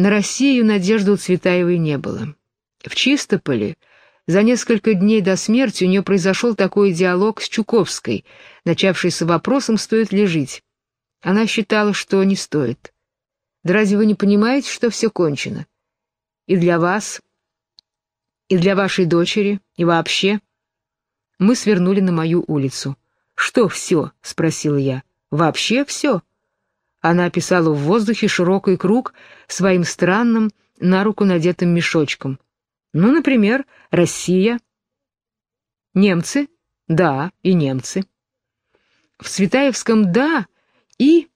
На Россию надежды у Цветаевой не было. В Чистополе за несколько дней до смерти у нее произошел такой диалог с Чуковской, начавшийся вопросом, стоит ли жить. Она считала, что не стоит. Да разве вы не понимаете, что все кончено? И для вас, и для вашей дочери, и вообще. Мы свернули на мою улицу. «Что все?» — спросила я. «Вообще все?» Она описала в воздухе широкий круг своим странным, на руку надетым мешочком. «Ну, например, Россия». «Немцы?» «Да, и немцы». В Цветаевском «да» и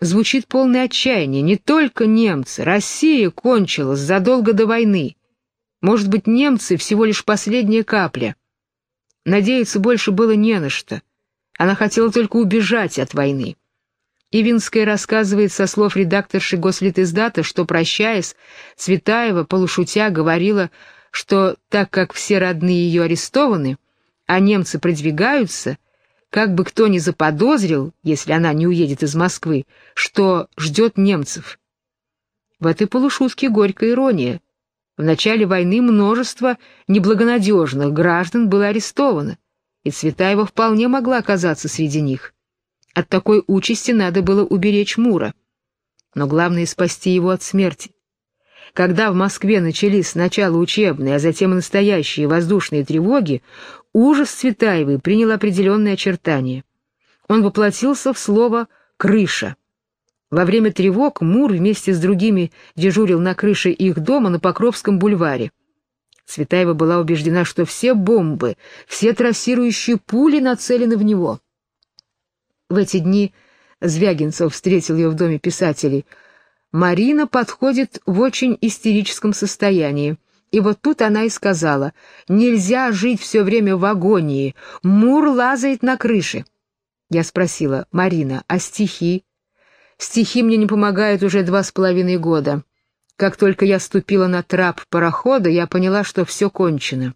звучит полное отчаяние. Не только немцы. Россия кончилась задолго до войны. Может быть, немцы всего лишь последняя капля. Надеяться больше было не на что. Она хотела только убежать от войны. Ивинская рассказывает со слов редакторши Гослитиздата, что, прощаясь, Цветаева, полушутя, говорила, что так как все родные ее арестованы, а немцы продвигаются, как бы кто ни заподозрил, если она не уедет из Москвы, что ждет немцев. В этой полушутке горькая ирония. В начале войны множество неблагонадежных граждан было арестовано, и Цветаева вполне могла оказаться среди них. От такой участи надо было уберечь Мура. Но главное — спасти его от смерти. Когда в Москве начались сначала учебные, а затем и настоящие воздушные тревоги, ужас Цветаевой принял определенные очертания. Он воплотился в слово «крыша». Во время тревог Мур вместе с другими дежурил на крыше их дома на Покровском бульваре. Цветаева была убеждена, что все бомбы, все трассирующие пули нацелены в него. В эти дни Звягинцев встретил ее в доме писателей. Марина подходит в очень истерическом состоянии. И вот тут она и сказала, «Нельзя жить все время в агонии, Мур лазает на крыше». Я спросила, «Марина, а стихи?» «Стихи мне не помогают уже два с половиной года. Как только я ступила на трап парохода, я поняла, что все кончено.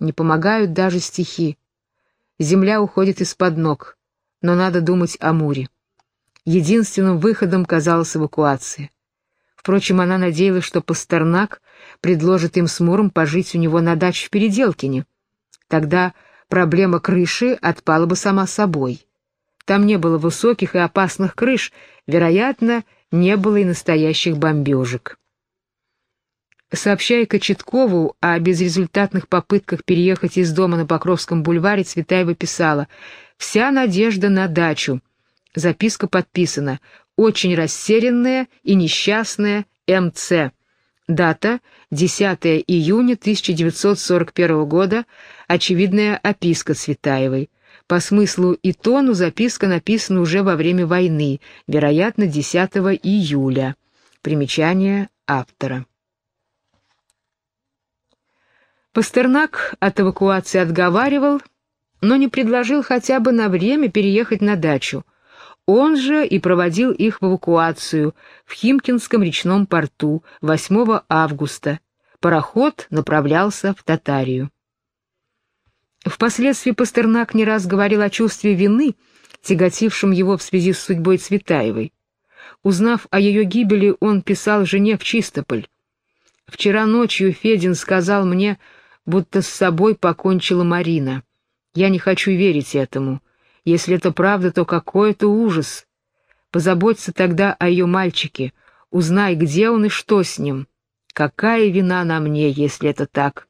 Не помогают даже стихи. Земля уходит из-под ног, но надо думать о Муре. Единственным выходом казалась эвакуация. Впрочем, она надеялась, что Пастернак предложит им с Муром пожить у него на даче в Переделкине. Тогда проблема крыши отпала бы сама собой. Там не было высоких и опасных крыш, вероятно, не было и настоящих бомбежек. Сообщая Кочеткову о безрезультатных попытках переехать из дома на Покровском бульваре, Цветаева писала «Вся надежда на дачу». Записка подписана «Очень растерянная и несчастная МЦ». Дата 10 июня 1941 года, очевидная описка Цветаевой. По смыслу и тону записка написана уже во время войны, вероятно, 10 июля. Примечание автора. Пастернак от эвакуации отговаривал, но не предложил хотя бы на время переехать на дачу. Он же и проводил их в эвакуацию в Химкинском речном порту 8 августа. Пароход направлялся в Татарию. Впоследствии Пастернак не раз говорил о чувстве вины, тяготившем его в связи с судьбой Цветаевой. Узнав о ее гибели, он писал жене в Чистополь. «Вчера ночью Федин сказал мне, будто с собой покончила Марина. Я не хочу верить этому. Если это правда, то какой это ужас. Позаботься тогда о ее мальчике, узнай, где он и что с ним. Какая вина на мне, если это так?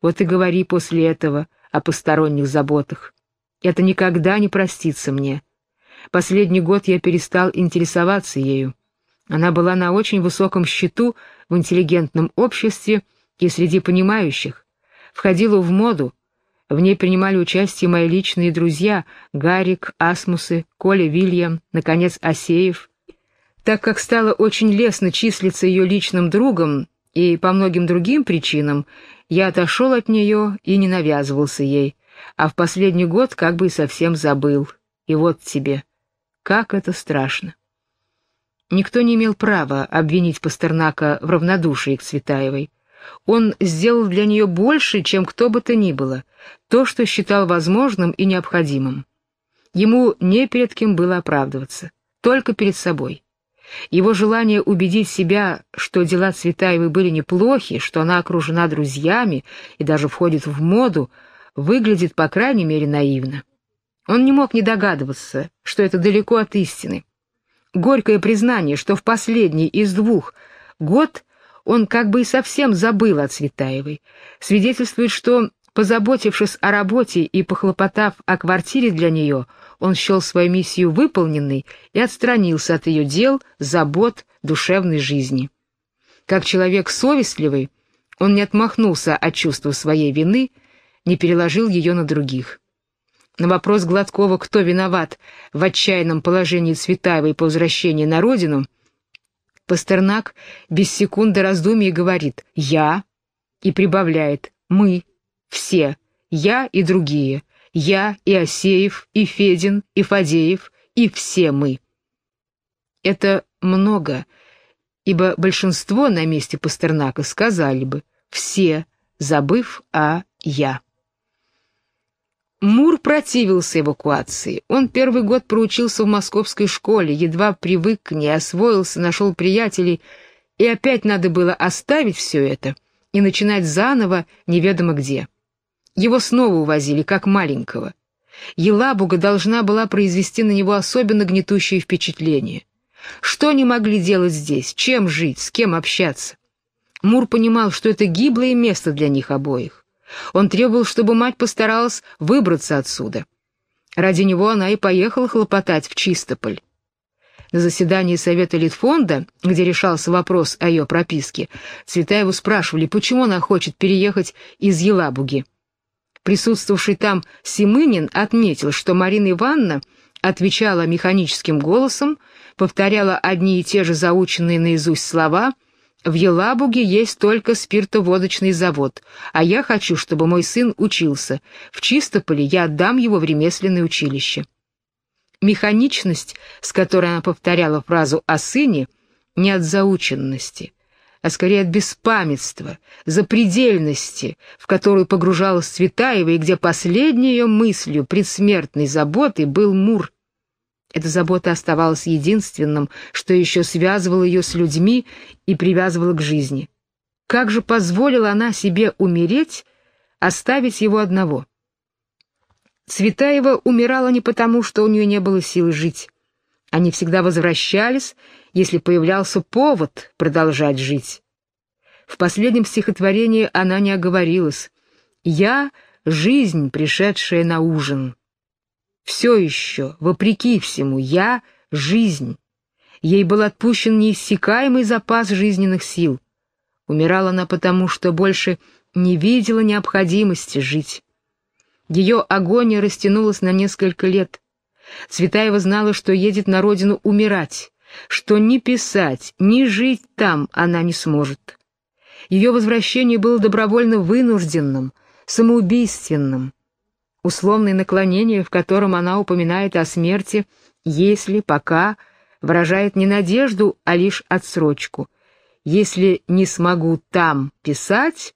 Вот и говори после этого» о посторонних заботах. Это никогда не простится мне. Последний год я перестал интересоваться ею. Она была на очень высоком счету в интеллигентном обществе и среди понимающих. Входила в моду. В ней принимали участие мои личные друзья Гарик, Асмусы, Коля Вильям, наконец, Асеев. Так как стало очень лестно числиться ее личным другом и по многим другим причинам, я отошел от нее и не навязывался ей, а в последний год как бы и совсем забыл. И вот тебе. Как это страшно. Никто не имел права обвинить Пастернака в равнодушии к Цветаевой. Он сделал для нее больше, чем кто бы то ни было, то, что считал возможным и необходимым. Ему не перед кем было оправдываться, только перед собой. Его желание убедить себя, что дела Цветаевой были неплохи, что она окружена друзьями и даже входит в моду, выглядит, по крайней мере, наивно. Он не мог не догадываться, что это далеко от истины. Горькое признание, что в последний из двух год он как бы и совсем забыл о Цветаевой, свидетельствует, что, позаботившись о работе и похлопотав о квартире для нее, он счел свою миссию выполненной и отстранился от ее дел, забот, душевной жизни. Как человек совестливый, он не отмахнулся от чувства своей вины, не переложил ее на других. На вопрос Гладкова, кто виноват в отчаянном положении Цветаевой по возвращении на родину, Пастернак без секунды раздумий говорит «я» и прибавляет «мы, все, я и другие, я и Осеев, и Федин, и Фадеев, и все мы». Это много, ибо большинство на месте Пастернака сказали бы «все», забыв о «я». Мур противился эвакуации. Он первый год проучился в московской школе, едва привык к ней, освоился, нашел приятелей, и опять надо было оставить все это и начинать заново неведомо где. Его снова увозили, как маленького. Елабуга должна была произвести на него особенно гнетущее впечатление. Что они могли делать здесь, чем жить, с кем общаться? Мур понимал, что это гиблое место для них обоих. Он требовал, чтобы мать постаралась выбраться отсюда. Ради него она и поехала хлопотать в Чистополь. На заседании Совета Литфонда, где решался вопрос о ее прописке, Цветаеву спрашивали, почему она хочет переехать из Елабуги. Присутствовавший там Семынин отметил, что Марина Ивановна отвечала механическим голосом, повторяла одни и те же заученные наизусть слова — в Елабуге есть только спиртоводочный завод, а я хочу, чтобы мой сын учился. В Чистополе я отдам его в ремесленное училище». Механичность, с которой она повторяла фразу о сыне, не от заученности, а скорее от беспамятства, запредельности, в которую погружалась Цветаева и где последней ее мыслью, предсмертной заботой, был Мур — эта забота оставалась единственным, что еще связывало ее с людьми и привязывало к жизни. Как же позволила она себе умереть, оставить его одного? Цветаева умирала не потому, что у нее не было сил жить. Они всегда возвращались, если появлялся повод продолжать жить. В последнем стихотворении она не оговорилась. «Я — жизнь, пришедшая на ужин». Все еще, вопреки всему, я — жизнь. Ей был отпущен неиссякаемый запас жизненных сил. Умирала она потому, что больше не видела необходимости жить. Ее агония растянулась на несколько лет. Цветаева знала, что едет на родину умирать, что ни писать, ни жить там она не сможет. Ее возвращение было добровольно вынужденным, самоубийственным условное наклонение, в котором она упоминает о смерти, если, пока, выражает не надежду, а лишь отсрочку. Если не смогу там писать...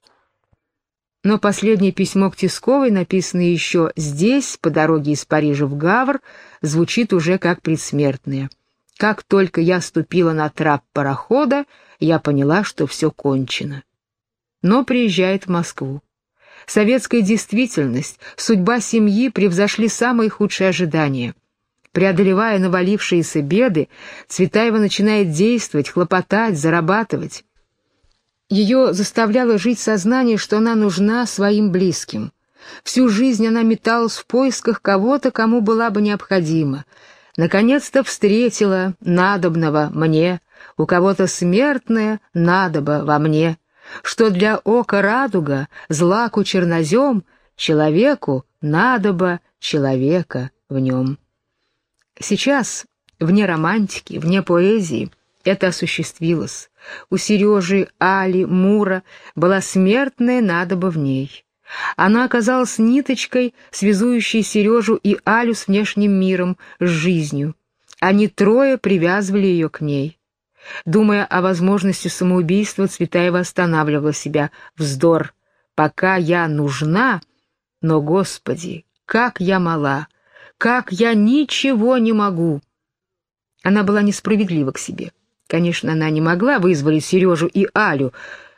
Но последнее письмо к Тисковой, написанное еще здесь, по дороге из Парижа в Гавр, звучит уже как предсмертное. Как только я ступила на трап парохода, я поняла, что все кончено. Но приезжает в Москву. Советская действительность, судьба семьи превзошли самые худшие ожидания. Преодолевая навалившиеся беды, Цветаева начинает действовать, хлопотать, зарабатывать. Ее заставляло жить сознание, что она нужна своим близким. Всю жизнь она металась в поисках кого-то, кому была бы необходима. Наконец-то встретила надобного мне, у кого-то смертное надобо во мне что для ока радуга, злаку чернозем, человеку надобо человека в нем. Сейчас, вне романтики, вне поэзии, это осуществилось. У Сережи, Али, Мура была смертная надоба в ней. Она оказалась ниточкой, связующей Сережу и Алю с внешним миром, с жизнью. Они трое привязывали ее к ней. Думая о возможности самоубийства, Цветаева останавливала себя. Вздор. Пока я нужна, но, Господи, как я мала, как я ничего не могу. Она была несправедлива к себе. Конечно, она не могла вызволить Сережу и Алю.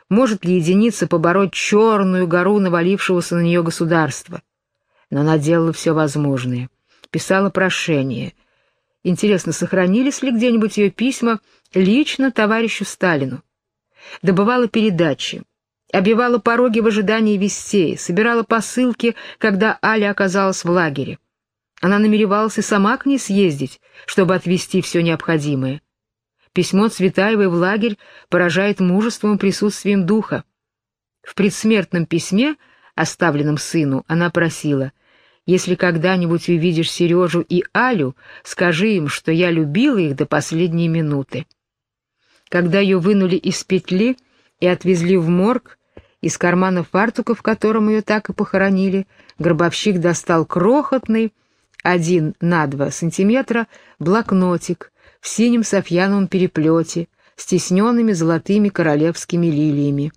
Может ли единица побороть черную гору навалившегося на нее государства? Но она делала все возможное. Писала прошение. Интересно, сохранились ли где-нибудь ее письма лично товарищу Сталину? Добывала передачи, обивала пороги в ожидании вестей, собирала посылки, когда Аля оказалась в лагере. Она намеревалась и сама к ней съездить, чтобы отвезти все необходимое. Письмо Цветаевой в лагерь поражает мужеством и присутствием духа. В предсмертном письме, оставленном сыну, она просила, «Если когда-нибудь увидишь Сережу и Алю, скажи им, что я любила их до последней минуты». Когда ее вынули из петли и отвезли в морг, из кармана фартука, в котором ее так и похоронили, гробовщик достал крохотный, один на два сантиметра, блокнотик в синем софьяновом переплете с тисненными золотыми королевскими лилиями.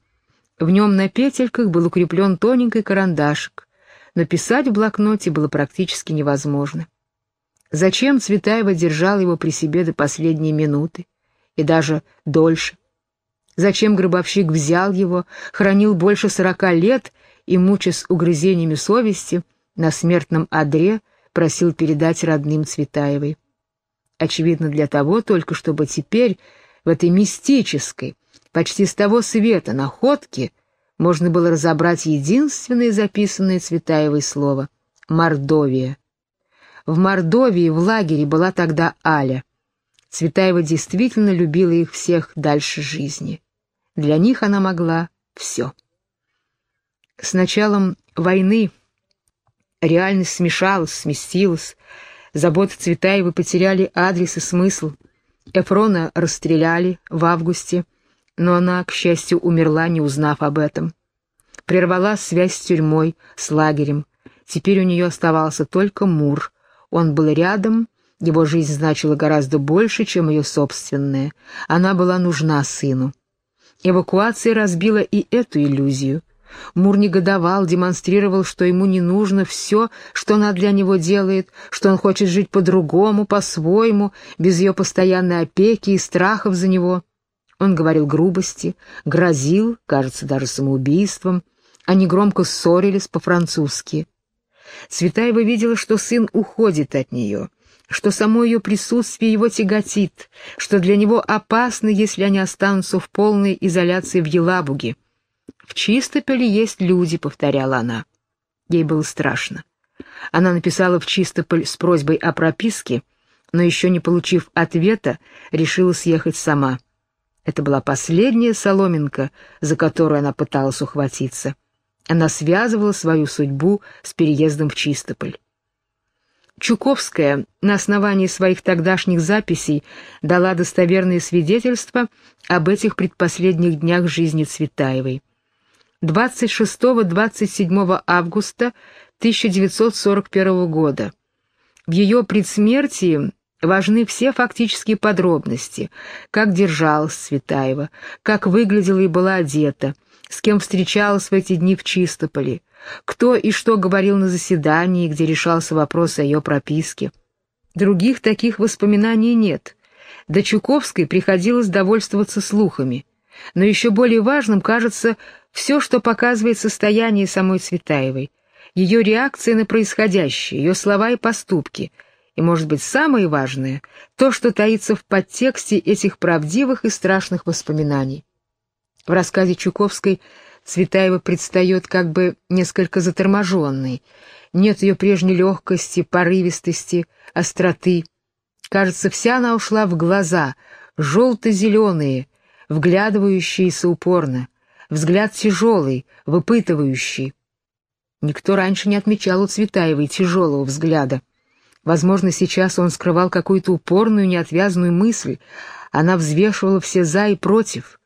В нем на петельках был укреплен тоненький карандашик, но писать в блокноте было практически невозможно. Зачем Цветаева держал его при себе до последней минуты и даже дольше? Зачем гробовщик взял его, хранил больше сорока лет и, мучаясь угрызениями совести, на смертном одре просил передать родным Цветаевой? Очевидно, для того только, чтобы теперь в этой мистической, почти с того света находке можно было разобрать единственное записанное Цветаевой слово — «Мордовия». В Мордовии в лагере была тогда Аля. Цветаева действительно любила их всех дальше жизни. Для них она могла все. С началом войны реальность смешалась, сместилась. Заботы Цветаевой потеряли адрес и смысл. Эфрона расстреляли в августе, но она, к счастью, умерла, не узнав об этом. Прервала связь с тюрьмой, с лагерем. Теперь у нее оставался только Мур. Он был рядом, его жизнь значила гораздо больше, чем ее собственная. Она была нужна сыну. Эвакуация разбила и эту иллюзию. Мур негодовал, демонстрировал, что ему не нужно все, что она для него делает, что он хочет жить по-другому, по-своему, без ее постоянной опеки и страхов за него. Он говорил грубости, грозил, кажется, даже самоубийством. Они громко ссорились по-французски. Цветаева видела, что сын уходит от нее, что само ее присутствие его тяготит, что для него опасно, если они останутся в полной изоляции в Елабуге. «В Чистополе есть люди», — повторяла она. Ей было страшно. Она написала в Чистополь с просьбой о прописке, но еще не получив ответа, решила съехать сама. Это была последняя соломинка, за которую она пыталась ухватиться. Она связывала свою судьбу с переездом в Чистополь. Чуковская на основании своих тогдашних записей дала достоверные свидетельства об этих предпоследних днях жизни Цветаевой. 26-27 августа 1941 года. В ее предсмертии важны все фактические подробности, как держалась Цветаева, как выглядела и была одета, с кем встречалась в эти дни в Чистополе, кто и что говорил на заседании, где решался вопрос о ее прописке. Других таких воспоминаний нет. До Чуковской приходилось довольствоваться слухами. Но еще более важным кажется все, что показывает состояние самой Цветаевой, ее реакция на происходящее, ее слова и поступки, и, может быть, самое важное, то, что таится в подтексте этих правдивых и страшных воспоминаний. В рассказе Чуковской Цветаева предстает как бы несколько заторможенной. Нет ее прежней легкости, порывистости, остроты. Кажется, вся она ушла в глаза, желто-зеленые, вглядывающиеся упорно, взгляд тяжелый, выпытывающий. Никто раньше не отмечал у Цветаевой тяжелого взгляда. Возможно, сейчас он скрывал какую-то упорную, неотвязную мысль. Она взвешивала все «за» и «против».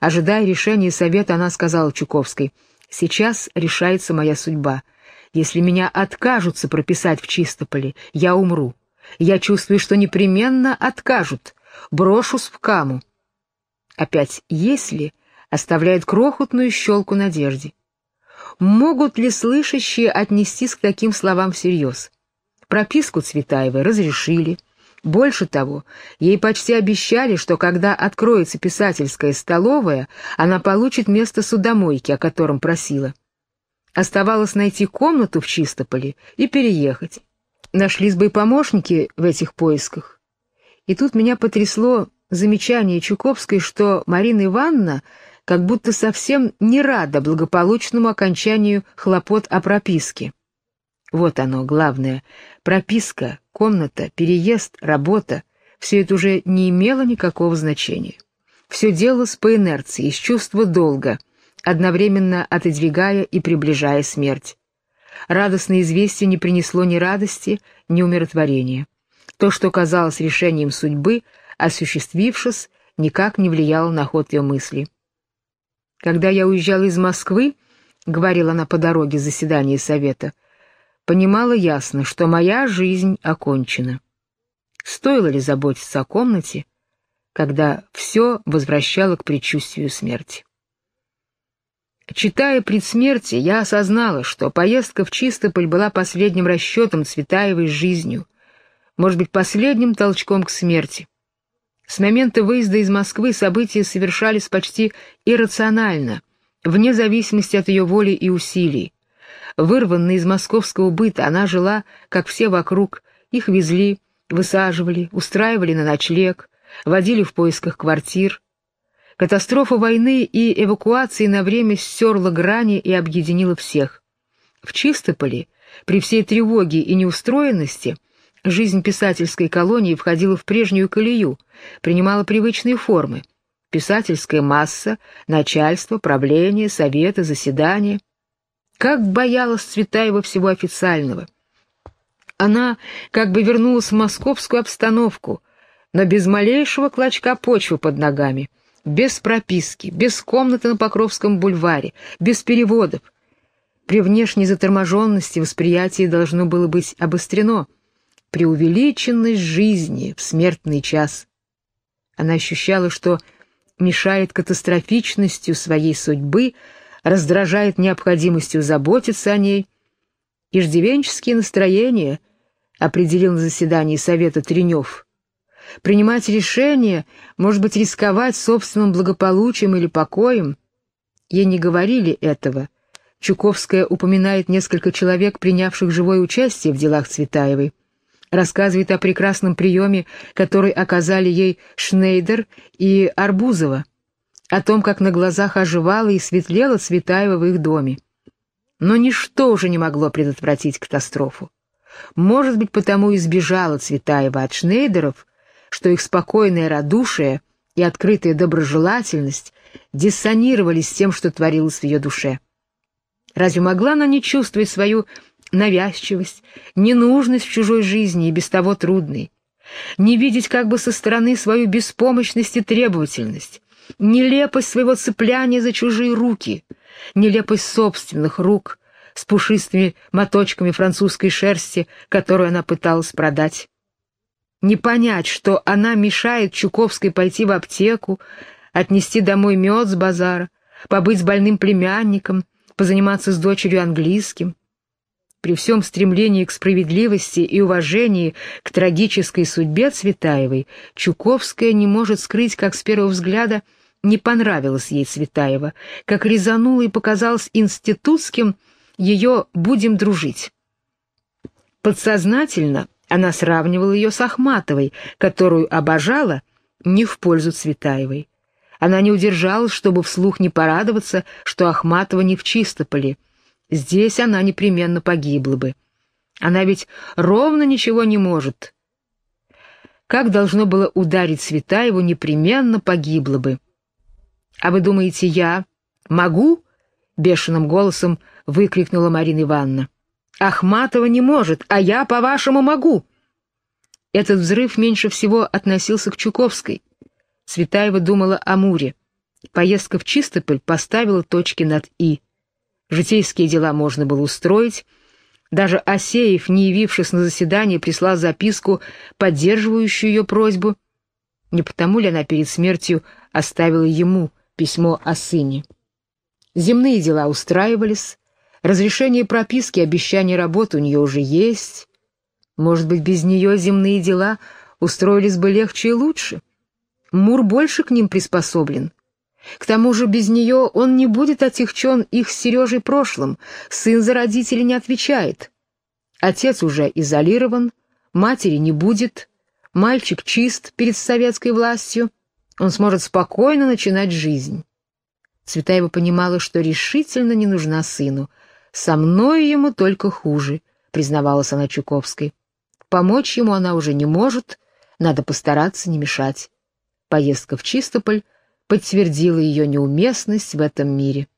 Ожидая решения совета, она сказала Чуковской, «Сейчас решается моя судьба. Если меня откажутся прописать в Чистополе, я умру. Я чувствую, что непременно откажут. Брошусь в каму». Опять «если» оставляет крохотную щелку надежде. Могут ли слышащие отнестись к таким словам всерьез? Прописку Цветаевой разрешили, Больше того, ей почти обещали, что когда откроется писательская столовая, она получит место судомойки, о котором просила. Оставалось найти комнату в Чистополе и переехать. Нашлись бы и помощники в этих поисках. И тут меня потрясло замечание Чуковской, что Марина Ивановна как будто совсем не рада благополучному окончанию хлопот о прописке. Вот оно, главное. Прописка, комната, переезд, работа — все это уже не имело никакого значения. Все делалось по инерции, из чувства долга, одновременно отодвигая и приближая смерть. Радостное известие не принесло ни радости, ни умиротворения. То, что казалось решением судьбы, осуществившись, никак не влияло на ход ее мысли. Когда я уезжала из Москвы, — говорила она по дороге заседания совета, понимала ясно, что моя жизнь окончена. Стоило ли заботиться о комнате, когда все возвращало к предчувствию смерти? Читая предсмертие, я осознала, что поездка в Чистополь была последним расчетом Цветаевой жизнью, может быть, последним толчком к смерти. С момента выезда из Москвы события совершались почти иррационально, вне зависимости от ее воли и усилий. Вырванная из московского быта, она жила, как все вокруг, их везли, высаживали, устраивали на ночлег, водили в поисках квартир. Катастрофа войны и эвакуации на время стерла грани и объединила всех. В Чистополе, при всей тревоге и неустроенности, жизнь писательской колонии входила в прежнюю колею, принимала привычные формы. Писательская масса, начальство, правление, советы, заседания — как боялась Цветаева всего официального. Она как бы вернулась в московскую обстановку, но без малейшего клочка почвы под ногами, без прописки, без комнаты на Покровском бульваре, без переводов. При внешней заторможенности восприятие должно было быть обострено, преувеличенность жизни в смертный час. Она ощущала, что мешает катастрофичностью своей судьбы раздражает необходимостью заботиться о ней. Иждивенческие настроения определил на заседании Совета Тренев. Принимать решения, может быть, рисковать собственным благополучием или покоем. Ей не говорили этого. Чуковская упоминает несколько человек, принявших живое участие в делах Цветаевой. Рассказывает о прекрасном приеме, который оказали ей Шнейдер и Арбузова о том, как на глазах оживала и светлела Цветаева в их доме. Но ничто уже не могло предотвратить катастрофу. Может быть, потому и сбежала Цветаева от Шнейдеров, что их спокойное радушие и открытая доброжелательность диссонировали с тем, что творилось в ее душе. Разве могла она не чувствовать свою навязчивость, ненужность в чужой жизни и без того трудной? Не видеть как бы со стороны свою беспомощность и требовательность, нелепость своего цепляния за чужие руки, нелепость собственных рук с пушистыми моточками французской шерсти, которую она пыталась продать. Не понять, что она мешает Чуковской пойти в аптеку, отнести домой мед с базара, побыть с больным племянником, позаниматься с дочерью английским. При всем стремлении к справедливости и уважении к трагической судьбе Цветаевой, Чуковская не может скрыть, как с первого взгляда, не понравилось ей Цветаева, как резануло и показалось институтским ее «будем дружить». Подсознательно она сравнивала ее с Ахматовой, которую обожала не в пользу Цветаевой. Она не удержалась, чтобы вслух не порадоваться, что Ахматова не в Чистополе. Здесь она непременно погибла бы. Она ведь ровно ничего не может. Как должно было ударить Цветаеву, непременно погибла бы. «А вы думаете, я могу?» — бешеным голосом выкрикнула Марина Ивановна. «Ахматова не может, а я, по-вашему, могу!» Этот взрыв меньше всего относился к Чуковской. Цветаева думала о Муре. Поездка в Чистополь поставила точки над «и». Житейские дела можно было устроить. Даже Осеев, не явившись на заседание, прислал записку, поддерживающую ее просьбу. Не потому ли она перед смертью оставила ему письмо о сыне. Земные дела устраивались, разрешение прописки, обещание работы у нее уже есть. Может быть, без нее земные дела устроились бы легче и лучше. Мур больше к ним приспособлен. К тому же без нее он не будет отягчен их с Сережей прошлым, сын за родителей не отвечает. Отец уже изолирован, матери не будет, мальчик чист перед советской властью, он сможет спокойно начинать жизнь. Цветаева понимала, что решительно не нужна сыну. «Со мной ему только хуже», — признавалась она Чуковской. «Помочь ему она уже не может, надо постараться не мешать». Поездка в Чистополь подтвердила ее неуместность в этом мире.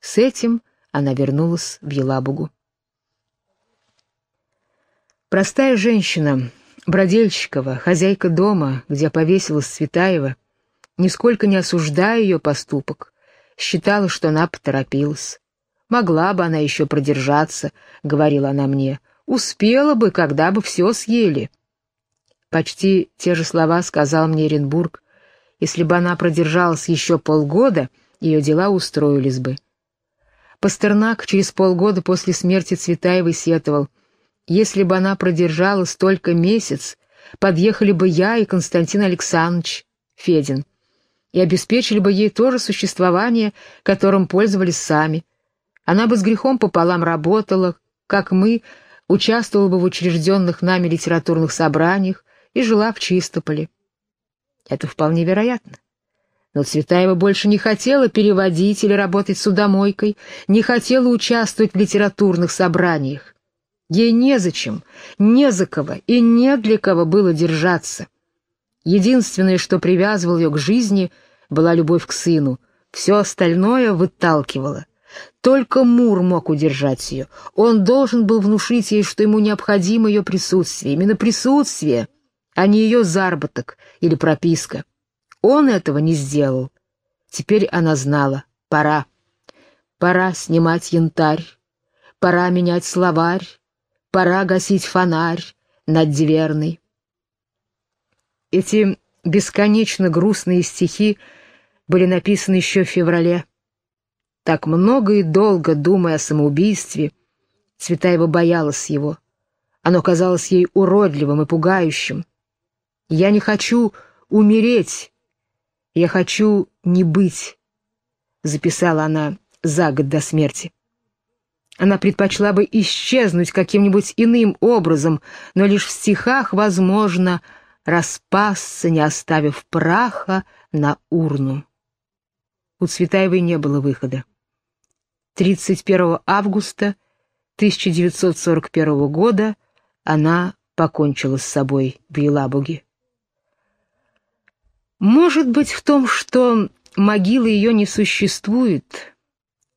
С этим она вернулась в Елабугу. Простая женщина, Бродельщикова, хозяйка дома, где повесилась Цветаева, нисколько не осуждая ее поступок, считала, что она поторопилась. «Могла бы она еще продержаться», — говорила она мне, — «успела бы, когда бы все съели». Почти те же слова сказал мне Оренбург. Если бы она продержалась еще полгода, ее дела устроились бы. Пастернак через полгода после смерти Цветаевой сетовал — если бы она продержалась только месяц, подъехали бы я и Константин Александрович Федин и обеспечили бы ей то же существование, которым пользовались сами. Она бы с грехом пополам работала, как мы, участвовала бы в учрежденных нами литературных собраниях и жила в Чистополе. Это вполне вероятно. Но Цветаева больше не хотела переводить или работать судомойкой, не хотела участвовать в литературных собраниях. Ей незачем, не за кого и не для кого было держаться. Единственное, что привязывало ее к жизни, была любовь к сыну. Все остальное выталкивало. Только Мур мог удержать ее. Он должен был внушить ей, что ему необходимо ее присутствие. Именно присутствие, а не ее заработок или прописка. Он этого не сделал. Теперь она знала. Пора. Пора снимать янтарь. Пора менять словарь пора гасить фонарь над Дверной. Эти бесконечно грустные стихи были написаны еще в феврале. Так много и долго, думая о самоубийстве, Цветаева боялась его. Оно казалось ей уродливым и пугающим. «Я не хочу умереть, я хочу не быть», — записала она за год до смерти. Она предпочла бы исчезнуть каким-нибудь иным образом, но лишь в стихах возможно распасться, не оставив праха на урну. У Цветаевой не было выхода. 31 августа 1941 года она покончила с собой в Елабуге. Может быть, в том, что могила ее не существует,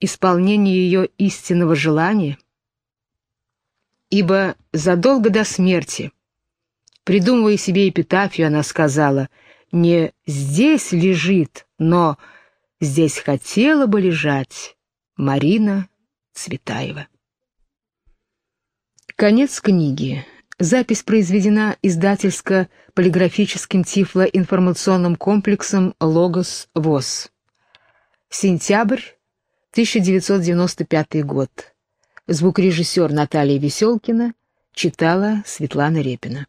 исполнение ее истинного желания? Ибо задолго до смерти, придумывая себе эпитафию, она сказала, не «здесь лежит», но «здесь хотела бы лежать» Марина Цветаева. Конец книги. Запись произведена издательско-полиграфическим тифлоинформационным комплексом «Логос ВОЗ». Сентябрь 1995 год. Звукорежиссер Наталья Веселкина читала Светлана Репина.